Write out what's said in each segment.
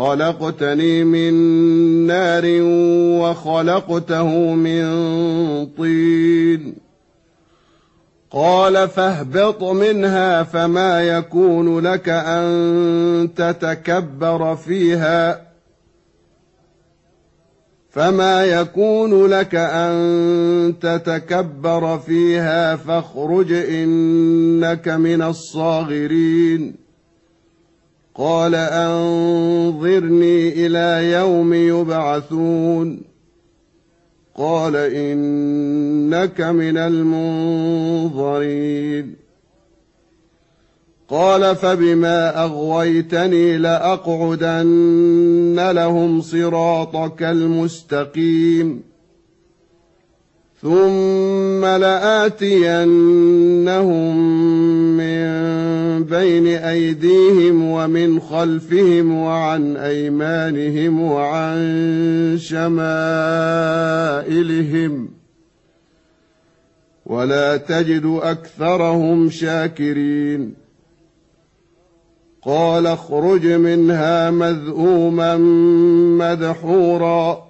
خلقتني من نار وخلقته من طين. قال فاهبط منها فما يكون لك أن تتكبر فيها. فما يكون لك أن تتكبر فيها فاخرج إنك من الصاغرين. قال أنظرني إلى يوم يبعثون. قال إنك من المنظرين. قال فبما أغويتني لأقعدن لهم صراطك المستقيم. ثم لاتينهم من بين ايديهم ومن خلفهم وعن ايمانهم وعن شمائلهم ولا تجد اكثرهم شاكرين قال اخرج منها مذءوما مدحورا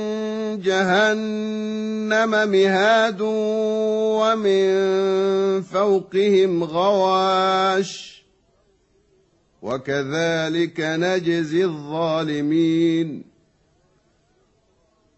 جهنم مهاد ومن فوقهم غواش وكذلك نجزي الظالمين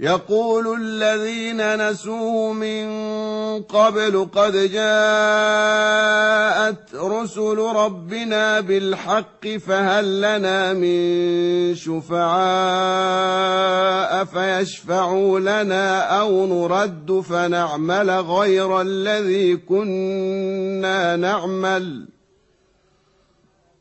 يقول الذين نسوه من قبل قد جاءت رسل ربنا بالحق فهل لنا من شفعاء فيشفعوا لنا أو نرد فنعمل غير الذي كنا نعمل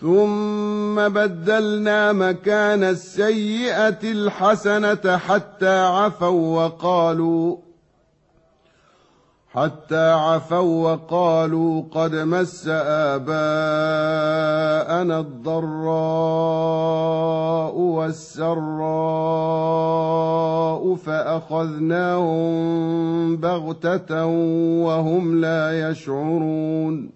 ثم بدلنا مكان السيئة الحسنة حتى عفوا وقالوا حتى عفوا وقالوا قد مس آباءنا الضراء والسراء فأخذناهم بغتة وهم لا يشعرون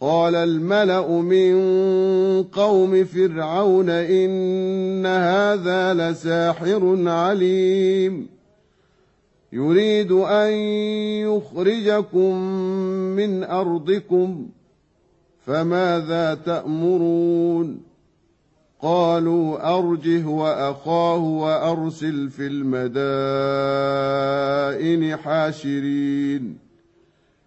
قال الملأ من قوم فرعون إن هذا لساحر عليم. يريد أن يخرجكم من أرضكم فماذا تأمرون؟ قالوا أرجه وأخاه وأرسل في المدائن حاشرين.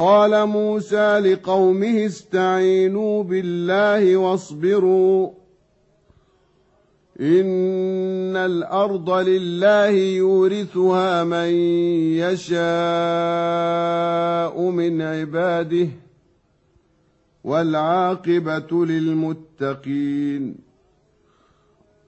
قال موسى لقومه استعينوا بالله واصبروا. إن الأرض لله يورثها من يشاء من عباده والعاقبة للمتقين.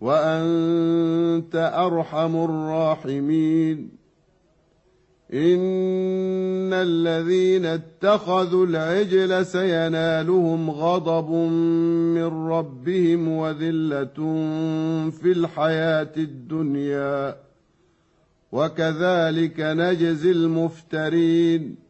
وأنت أرحم الراحمين. إن الذين اتخذوا العجل سينالهم غضب من ربهم وذلة في الحياة الدنيا. وكذلك نجزي المفترين.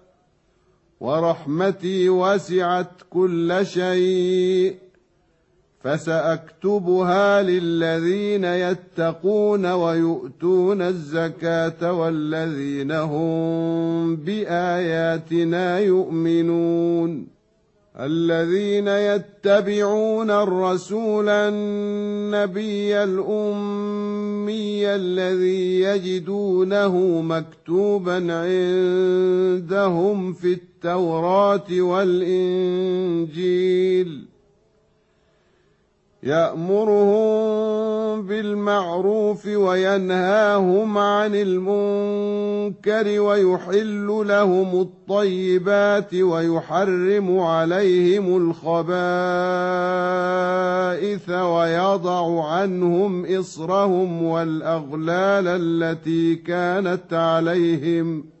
ورحمتي وسعت كل شيء فسأكتبها للذين يتقون ويؤتون الزكاة والذين هم بآياتنا يؤمنون الذين يتبعون الرسول النبي الأمي الذي يجدونه مكتوبا عندهم في التوراه والإنجيل يأمرهم بالمعروف وينهاهم عن المنكر ويحل لهم الطيبات ويحرم عليهم الخبائث ويضع عنهم إصرهم والأغلال التي كانت عليهم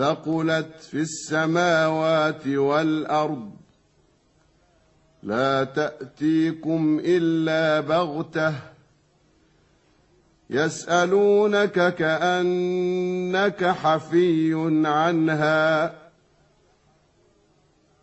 ثقلت في السماوات والأرض لا تأتيكم إلا بغتة يسألونك كأنك حفي عنها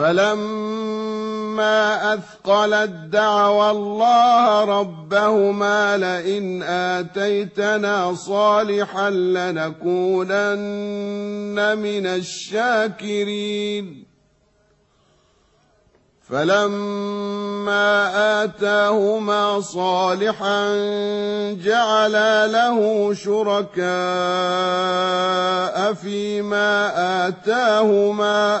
فلما أثقلت دعوى الله ربهما لئن آتيتنا صالحا لنكونن من الشاكرين. فلما آتاهما صالحا جعلا له شركاء فيما آتاهما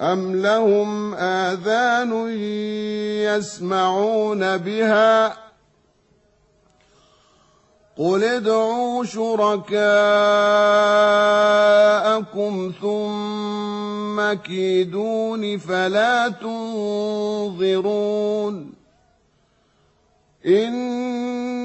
أم لهم آذان يسمعون بها قل ادعوا شركاءكم ثم كيدون فلا تنظرون